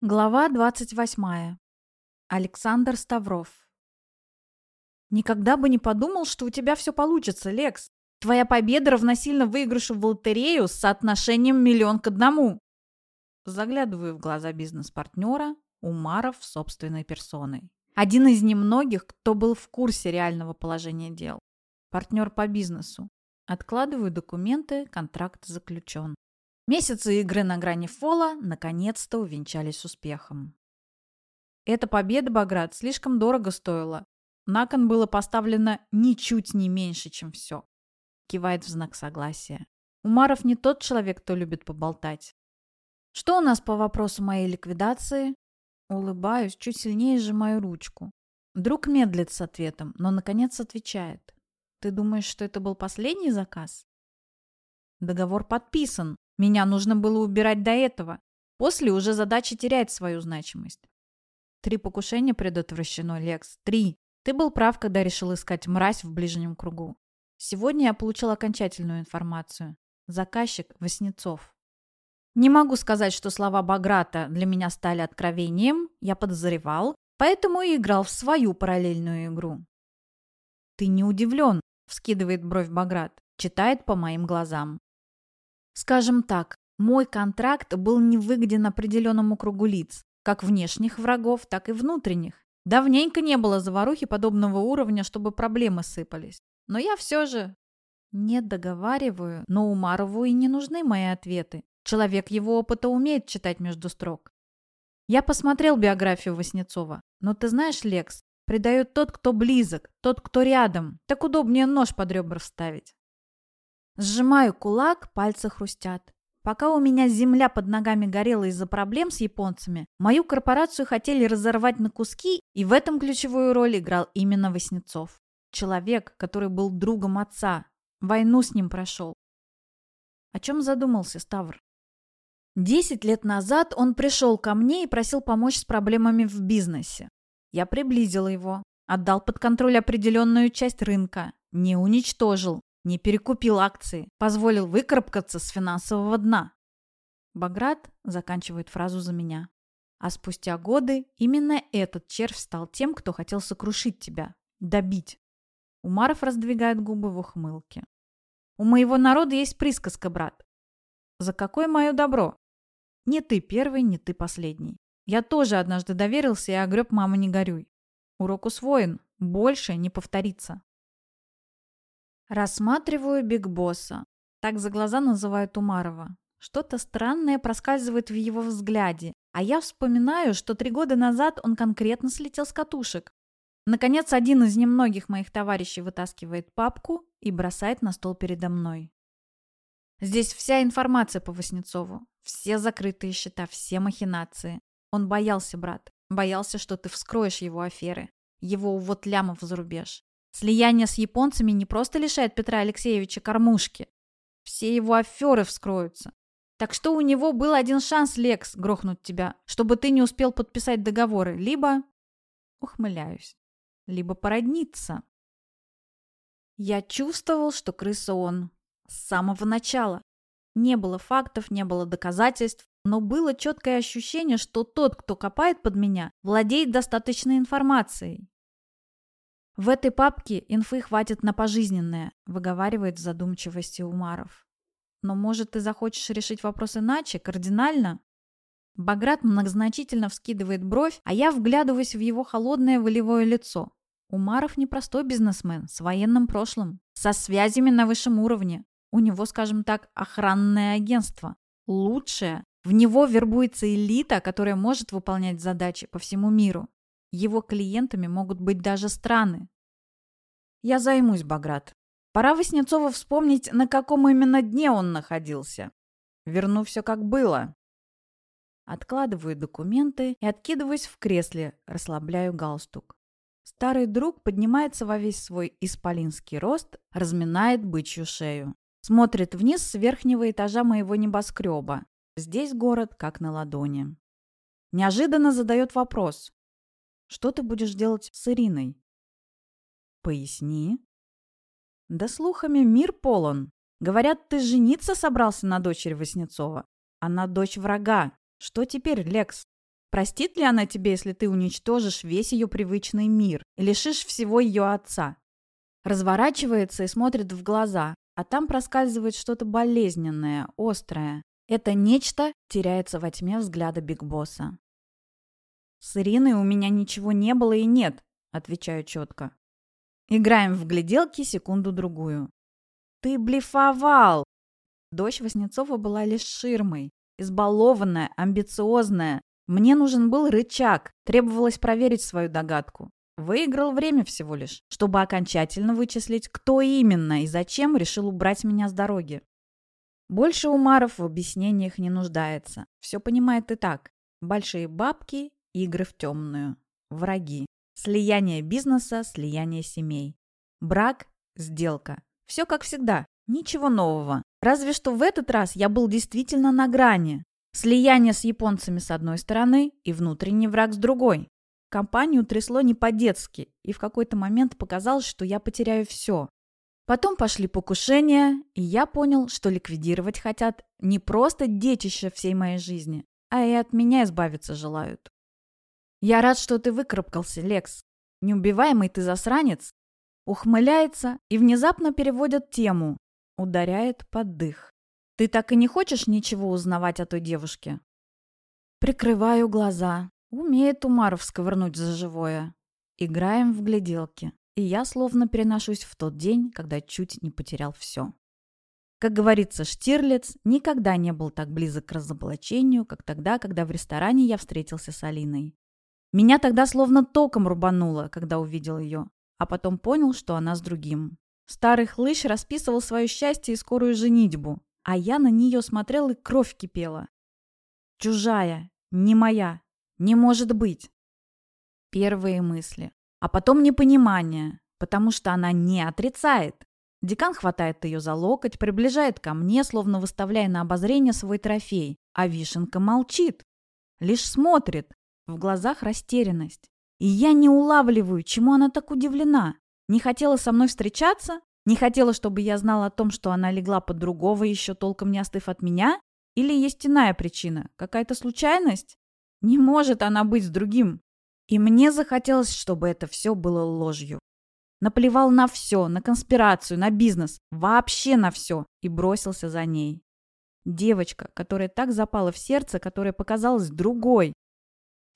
Глава 28. Александр Ставров. Никогда бы не подумал, что у тебя все получится, Лекс. Твоя победа равносильно выигрышу в лотерею с соотношением миллион к одному. Заглядываю в глаза бизнес-партнера Умаров собственной персоной. Один из немногих, кто был в курсе реального положения дел. Партнер по бизнесу. Откладываю документы, контракт заключен. Месяцы игры на грани фола наконец-то увенчались успехом. Эта победа Баграт слишком дорого стоила. На кон было поставлено ничуть не меньше, чем все. Кивает в знак согласия. Умаров не тот человек, кто любит поболтать. Что у нас по вопросу моей ликвидации? Улыбаюсь, чуть сильнее сжимаю ручку. Друг медлит с ответом, но наконец отвечает. Ты думаешь, что это был последний заказ? Договор подписан, меня нужно было убирать до этого. После уже задача теряет свою значимость. Три покушения предотвращено, Лекс. Три. Ты был прав, когда решил искать мразь в ближнем кругу. Сегодня я получил окончательную информацию. Заказчик – Васнецов. Не могу сказать, что слова Баграта для меня стали откровением, я подозревал, поэтому и играл в свою параллельную игру. «Ты не удивлен», – вскидывает бровь Баграт, читает по моим глазам. Скажем так, мой контракт был невыгоден определенному кругу лиц, как внешних врагов, так и внутренних. Давненько не было заварухи подобного уровня, чтобы проблемы сыпались. Но я все же... Не договариваю, но Умарову и не нужны мои ответы. Человек его опыта умеет читать между строк. Я посмотрел биографию Васнецова. Но ты знаешь, Лекс, предает тот, кто близок, тот, кто рядом. Так удобнее нож под ребра вставить. Сжимаю кулак, пальцы хрустят. Пока у меня земля под ногами горела из-за проблем с японцами, мою корпорацию хотели разорвать на куски, и в этом ключевую роль играл именно Васнецов. Человек, который был другом отца. Войну с ним прошел. О чем задумался Ставр? Десять лет назад он пришел ко мне и просил помочь с проблемами в бизнесе. Я приблизил его, отдал под контроль определенную часть рынка, не уничтожил, не перекупил акции, позволил выкарабкаться с финансового дна. Баграт заканчивает фразу за меня. А спустя годы именно этот червь стал тем, кто хотел сокрушить тебя, добить. Умаров раздвигает губы в ухмылке. У моего народа есть присказка, брат. За какое мое добро? Не ты первый, не ты последний. Я тоже однажды доверился и огреб мама не горюй. Урок усвоен. Больше не повторится. Рассматриваю Биг Босса. Так за глаза называют Умарова. Что-то странное проскальзывает в его взгляде, а я вспоминаю, что три года назад он конкретно слетел с катушек. Наконец, один из немногих моих товарищей вытаскивает папку и бросает на стол передо мной. Здесь вся информация по Васнецову. Все закрытые счета, все махинации. Он боялся, брат. Боялся, что ты вскроешь его аферы. Его увод лямов за рубеж. Слияние с японцами не просто лишает Петра Алексеевича кормушки. Все его аферы вскроются. Так что у него был один шанс, Лекс, грохнуть тебя, чтобы ты не успел подписать договоры. Либо... Ухмыляюсь. Либо породниться. Я чувствовал, что крыса он. С самого начала. Не было фактов, не было доказательств, но было четкое ощущение, что тот, кто копает под меня, владеет достаточной информацией. В этой папке инфы хватит на пожизненное, выговаривает в задумчивости Умаров. Но может ты захочешь решить вопрос иначе, кардинально? Баграт многозначительно вскидывает бровь, а я вглядываюсь в его холодное волевое лицо. Умаров непростой бизнесмен с военным прошлым, со связями на высшем уровне. У него, скажем так, охранное агентство. Лучшее. В него вербуется элита, которая может выполнять задачи по всему миру. Его клиентами могут быть даже страны. Я займусь, Баграт. Пора Васнецова вспомнить, на каком именно дне он находился. Верну все как было. Откладываю документы и откидываюсь в кресле, расслабляю галстук. Старый друг поднимается во весь свой исполинский рост, разминает бычью шею. Смотрит вниз с верхнего этажа моего небоскреба. Здесь город как на ладони. Неожиданно задает вопрос. Что ты будешь делать с Ириной? Поясни. Да слухами мир полон. Говорят, ты жениться собрался на дочери Васнецова. Она дочь врага. Что теперь, Лекс? Простит ли она тебе, если ты уничтожишь весь ее привычный мир и лишишь всего ее отца? Разворачивается и смотрит в глаза, а там проскальзывает что-то болезненное, острое. Это нечто теряется во тьме взгляда Биг Босса. «С Ириной у меня ничего не было и нет», — отвечаю четко. Играем в гляделки секунду-другую. «Ты блефовал!» Дочь Васнецова была лишь ширмой. Избалованная, амбициозная. Мне нужен был рычаг. Требовалось проверить свою догадку. Выиграл время всего лишь, чтобы окончательно вычислить, кто именно и зачем решил убрать меня с дороги. Больше Умаров в объяснениях не нуждается. Все понимает и так. Большие бабки, игры в темную. Враги. Слияние бизнеса, слияние семей. Брак, сделка. Все как всегда. Ничего нового. Разве что в этот раз я был действительно на грани. Слияние с японцами с одной стороны и внутренний враг с другой. Компанию трясло не по-детски, и в какой-то момент показалось, что я потеряю все. Потом пошли покушения, и я понял, что ликвидировать хотят не просто детище всей моей жизни, а и от меня избавиться желают. «Я рад, что ты выкарабкался, Лекс. Неубиваемый ты засранец!» Ухмыляется и внезапно переводит тему. Ударяет под дых. «Ты так и не хочешь ничего узнавать о той девушке?» Прикрываю глаза, Умеет Умаров сковырнуть за живое. Играем в гляделки, и я словно переношусь в тот день, когда чуть не потерял все. Как говорится, Штирлиц никогда не был так близок к разоблачению, как тогда, когда в ресторане я встретился с Алиной. Меня тогда словно током рубануло, когда увидел ее, а потом понял, что она с другим. Старый хлыщ расписывал свое счастье и скорую женитьбу, а я на нее смотрел и кровь кипела. Чужая, не моя, не может быть. Первые мысли. А потом непонимание, потому что она не отрицает. Декан хватает ее за локоть, приближает ко мне, словно выставляя на обозрение свой трофей. А вишенка молчит. Лишь смотрит. В глазах растерянность. И я не улавливаю, чему она так удивлена. Не хотела со мной встречаться? Не хотела, чтобы я знал о том, что она легла под другого, еще толком не остыв от меня? Или есть иная причина? Какая-то случайность? Не может она быть с другим. И мне захотелось, чтобы это все было ложью. Наплевал на все, на конспирацию, на бизнес, вообще на все, и бросился за ней. Девочка, которая так запала в сердце, которая показалась другой.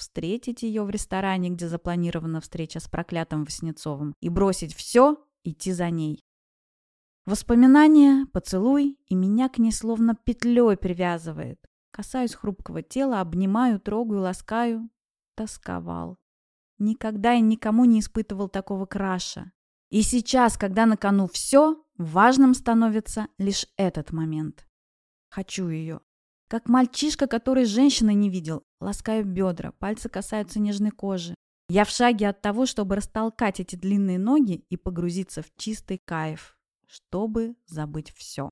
Встретить ее в ресторане, где запланирована встреча с проклятым Васнецовым, и бросить все, идти за ней. Воспоминания, поцелуй, и меня к ней словно петлей привязывает. Касаюсь хрупкого тела, обнимаю, трогаю, ласкаю. Тосковал. Никогда и никому не испытывал такого краша. И сейчас, когда на кону все, важным становится лишь этот момент. Хочу ее. Как мальчишка, который женщины не видел. Ласкаю бедра, пальцы касаются нежной кожи. Я в шаге от того, чтобы растолкать эти длинные ноги и погрузиться в чистый кайф, чтобы забыть все.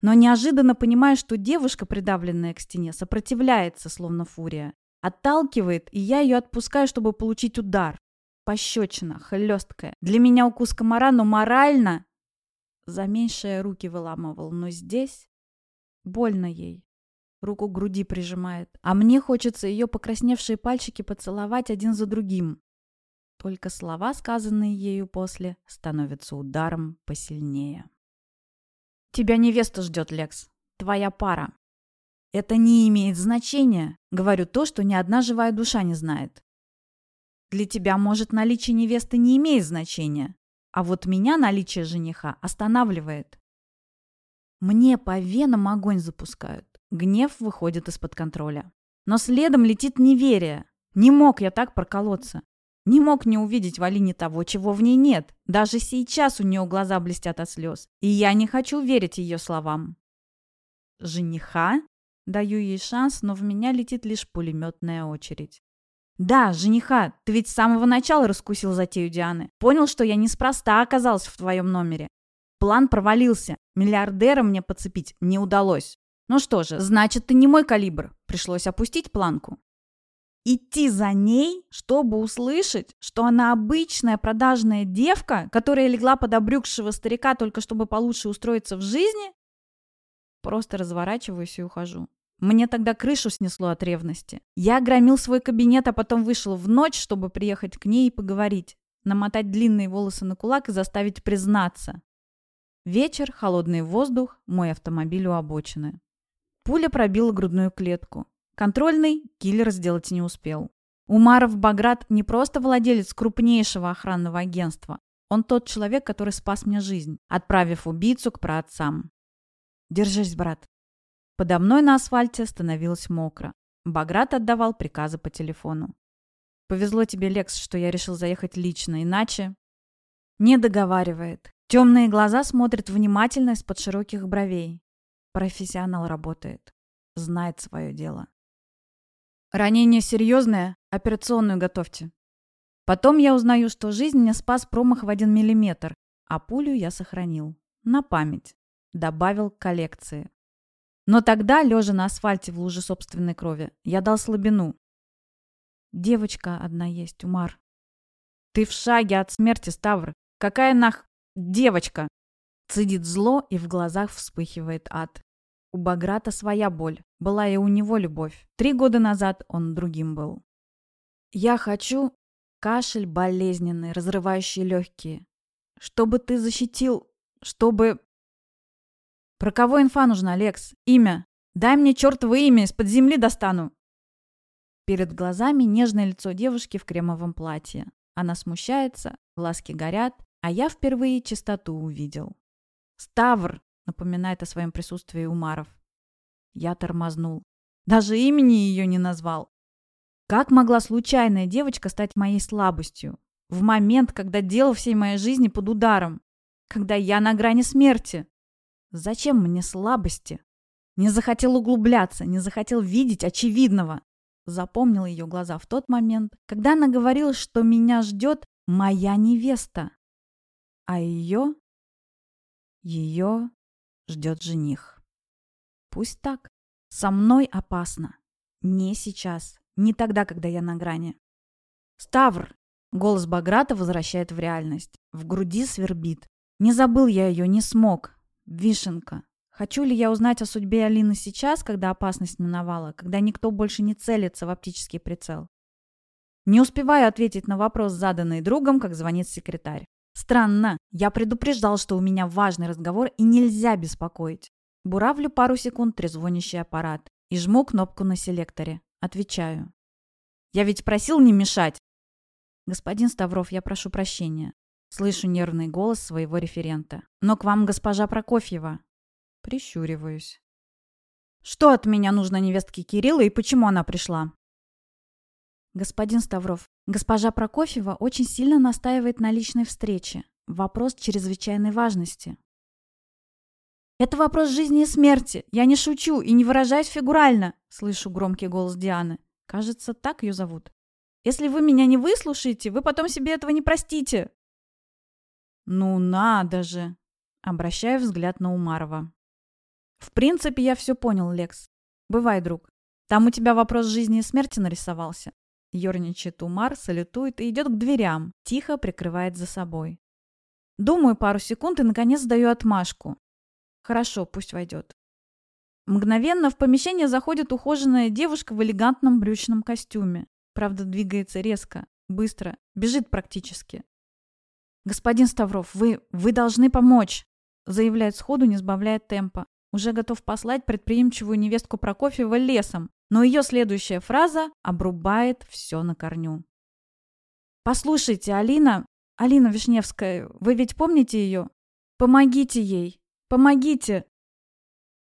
Но неожиданно понимаю, что девушка, придавленная к стене, сопротивляется, словно фурия. Отталкивает, и я ее отпускаю, чтобы получить удар. Пощечина, хлесткая. Для меня укус комара, но морально... За меньшее руки выламывал, но здесь... Больно ей. Руку к груди прижимает. А мне хочется ее покрасневшие пальчики поцеловать один за другим. Только слова, сказанные ею после, становятся ударом посильнее. Тебя невеста ждет, Лекс. Твоя пара. Это не имеет значения. Говорю то, что ни одна живая душа не знает. Для тебя, может, наличие невесты не имеет значения. А вот меня наличие жениха останавливает. Мне по венам огонь запускают. Гнев выходит из-под контроля. Но следом летит неверие. Не мог я так проколоться. Не мог не увидеть в Алине того, чего в ней нет. Даже сейчас у нее глаза блестят от слез. И я не хочу верить ее словам. «Жениха?» Даю ей шанс, но в меня летит лишь пулеметная очередь. «Да, жениха, ты ведь с самого начала раскусил затею Дианы. Понял, что я неспроста оказался в твоем номере. План провалился. Миллиардера мне подцепить не удалось. Ну что же, значит, ты не мой калибр. Пришлось опустить планку идти за ней, чтобы услышать, что она обычная продажная девка, которая легла под обрюкшего старика только чтобы получше устроиться в жизни? Просто разворачиваюсь и ухожу. Мне тогда крышу снесло от ревности. Я громил свой кабинет, а потом вышел в ночь, чтобы приехать к ней и поговорить. Намотать длинные волосы на кулак и заставить признаться. Вечер, холодный воздух, мой автомобиль у обочины. Пуля пробила грудную клетку. Контрольный киллер сделать не успел. Умаров Баграт не просто владелец крупнейшего охранного агентства. Он тот человек, который спас мне жизнь, отправив убийцу к праотцам. Держись, брат. Подо мной на асфальте становилось мокро. Баграт отдавал приказы по телефону. Повезло тебе, Лекс, что я решил заехать лично, иначе... Не договаривает. Темные глаза смотрят внимательно из-под широких бровей. Профессионал работает. Знает свое дело. Ранение серьезное, операционную готовьте. Потом я узнаю, что жизнь мне спас промах в один миллиметр, а пулю я сохранил. На память. Добавил к коллекции. Но тогда, лежа на асфальте в луже собственной крови, я дал слабину. Девочка одна есть, Умар. Ты в шаге от смерти, Ставр. Какая нах... девочка? Цедит зло, и в глазах вспыхивает ад. У Баграта своя боль. Была и у него любовь. Три года назад он другим был. Я хочу... Кашель болезненный, разрывающий легкие. Чтобы ты защитил... Чтобы... Про кого инфа нужна, Лекс? Имя. Дай мне чертово имя, из-под земли достану. Перед глазами нежное лицо девушки в кремовом платье. Она смущается, глазки горят, а я впервые чистоту увидел. Ставр, напоминает о своем присутствии Умаров. Я тормознул. Даже имени ее не назвал. Как могла случайная девочка стать моей слабостью? В момент, когда дело всей моей жизни под ударом. Когда я на грани смерти. Зачем мне слабости? Не захотел углубляться, не захотел видеть очевидного. Запомнил ее глаза в тот момент, когда она говорила, что меня ждет моя невеста. А ее... Ее ждет жених. Пусть так. Со мной опасно. Не сейчас. Не тогда, когда я на грани. Ставр! Голос Баграта возвращает в реальность. В груди свербит. Не забыл я ее, не смог. Вишенка. Хочу ли я узнать о судьбе Алины сейчас, когда опасность миновала, когда никто больше не целится в оптический прицел? Не успеваю ответить на вопрос, заданный другом, как звонит секретарь. Странно. Я предупреждал, что у меня важный разговор и нельзя беспокоить. Буравлю пару секунд трезвонящий аппарат и жму кнопку на селекторе. Отвечаю. Я ведь просил не мешать. Господин Ставров, я прошу прощения. Слышу нервный голос своего референта. Но к вам госпожа Прокофьева. Прищуриваюсь. Что от меня нужно невестке Кирилла и почему она пришла? Господин Ставров, госпожа Прокофьева очень сильно настаивает на личной встрече. Вопрос чрезвычайной важности. «Это вопрос жизни и смерти. Я не шучу и не выражаюсь фигурально», — слышу громкий голос Дианы. Кажется, так ее зовут. «Если вы меня не выслушаете, вы потом себе этого не простите». «Ну надо же!» — обращаю взгляд на Умарова. «В принципе, я все понял, Лекс. Бывай, друг. Там у тебя вопрос жизни и смерти нарисовался. Ёрничает Умар, салютует и идет к дверям, тихо прикрывает за собой. Думаю пару секунд и, наконец, даю отмашку. Хорошо, пусть войдет. Мгновенно в помещение заходит ухоженная девушка в элегантном брючном костюме. Правда, двигается резко, быстро, бежит практически. «Господин Ставров, вы... вы должны помочь!» заявляет сходу, не сбавляя темпа. Уже готов послать предприимчивую невестку Прокофьева лесом, но ее следующая фраза обрубает все на корню. «Послушайте, Алина, Алина Вишневская, вы ведь помните ее? Помогите ей! Помогите!»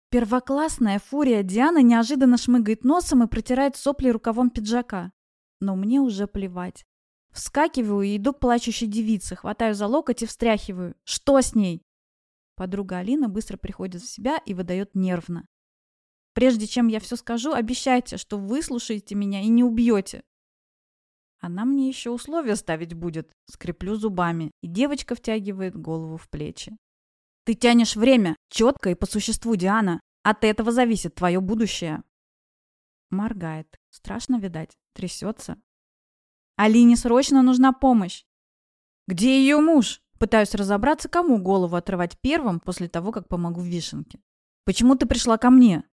Первоклассная фурия Диана неожиданно шмыгает носом и протирает сопли рукавом пиджака. Но мне уже плевать. Вскакиваю и иду к плачущей девице, хватаю за локоть и встряхиваю. Что с ней? Подруга Алина быстро приходит в себя и выдает нервно. Прежде чем я все скажу, обещайте, что выслушаете меня и не убьете. Она мне еще условия ставить будет. Скреплю зубами, и девочка втягивает голову в плечи. Ты тянешь время, четко и по существу, Диана. От этого зависит твое будущее. Моргает. Страшно, видать. Трясется. Алине срочно нужна помощь. Где ее муж? Пытаюсь разобраться, кому голову отрывать первым после того, как помогу Вишенке. Почему ты пришла ко мне?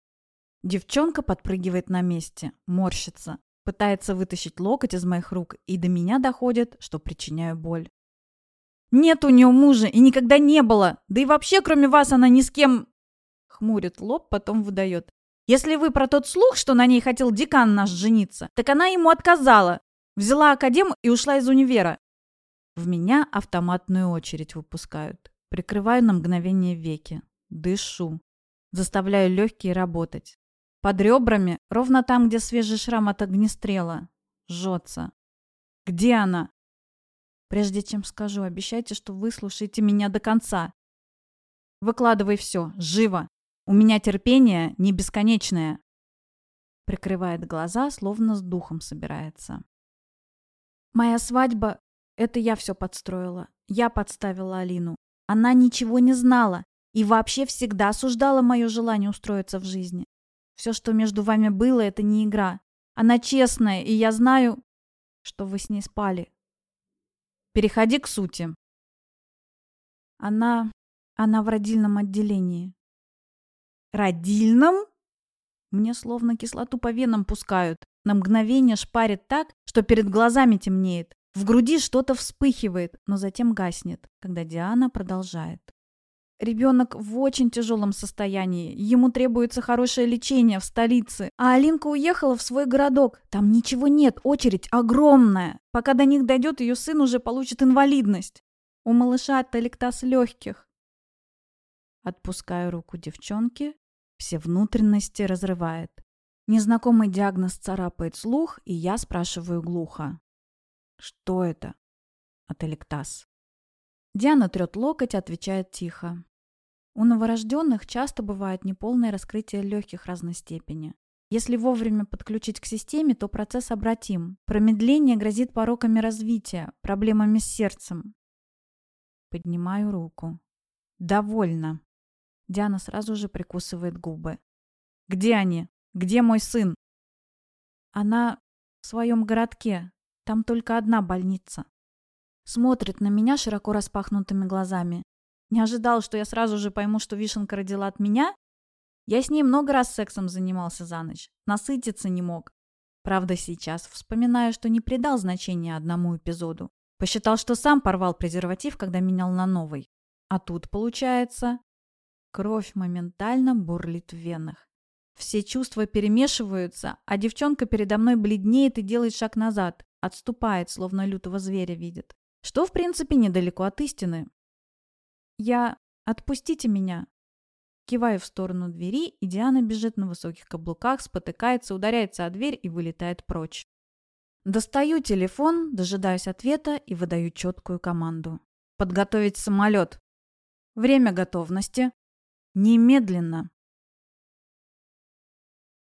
Девчонка подпрыгивает на месте, морщится, пытается вытащить локоть из моих рук, и до меня доходит, что причиняю боль. Нет у нее мужа и никогда не было. Да и вообще, кроме вас, она ни с кем... Хмурит лоб, потом выдает. Если вы про тот слух, что на ней хотел декан наш жениться, так она ему отказала. Взяла академ и ушла из универа. В меня автоматную очередь выпускают. Прикрываю на мгновение веки. Дышу. Заставляю легкие работать. Под ребрами, ровно там, где свежий шрам от огнестрела. Жжется. Где она? Прежде чем скажу, обещайте, что выслушаете меня до конца. Выкладывай все, живо. У меня терпение не бесконечное. Прикрывает глаза, словно с духом собирается. Моя свадьба — это я все подстроила. Я подставила Алину. Она ничего не знала и вообще всегда осуждала мое желание устроиться в жизни. Все, что между вами было, это не игра. Она честная, и я знаю, что вы с ней спали. Переходи к сути. Она... она в родильном отделении. Родильном? Мне словно кислоту по венам пускают. На мгновение шпарит так, что перед глазами темнеет. В груди что-то вспыхивает, но затем гаснет, когда Диана продолжает. Ребенок в очень тяжелом состоянии. Ему требуется хорошее лечение в столице. А Алинка уехала в свой городок. Там ничего нет, очередь огромная. Пока до них дойдет, ее сын уже получит инвалидность. У малыша телектаз легких. Отпускаю руку девчонки. Все внутренности разрывает. Незнакомый диагноз царапает слух, и я спрашиваю глухо. Что это? Ателектаз. Диана трет локоть, отвечает тихо. У новорожденных часто бывает неполное раскрытие легких разной степени. Если вовремя подключить к системе, то процесс обратим. Промедление грозит пороками развития, проблемами с сердцем. Поднимаю руку. Довольно. Диана сразу же прикусывает губы. Где они? Где мой сын? Она в своем городке. Там только одна больница. Смотрит на меня широко распахнутыми глазами. Не ожидал, что я сразу же пойму, что Вишенка родила от меня? Я с ней много раз сексом занимался за ночь. Насытиться не мог. Правда, сейчас вспоминаю, что не придал значения одному эпизоду. Посчитал, что сам порвал презерватив, когда менял на новый. А тут, получается, кровь моментально бурлит в венах. Все чувства перемешиваются, а девчонка передо мной бледнеет и делает шаг назад, отступает, словно лютого зверя видит. Что, в принципе, недалеко от истины. Я... Отпустите меня. Киваю в сторону двери, и Диана бежит на высоких каблуках, спотыкается, ударяется о дверь и вылетает прочь. Достаю телефон, дожидаюсь ответа и выдаю четкую команду. Подготовить самолет. Время готовности. Немедленно.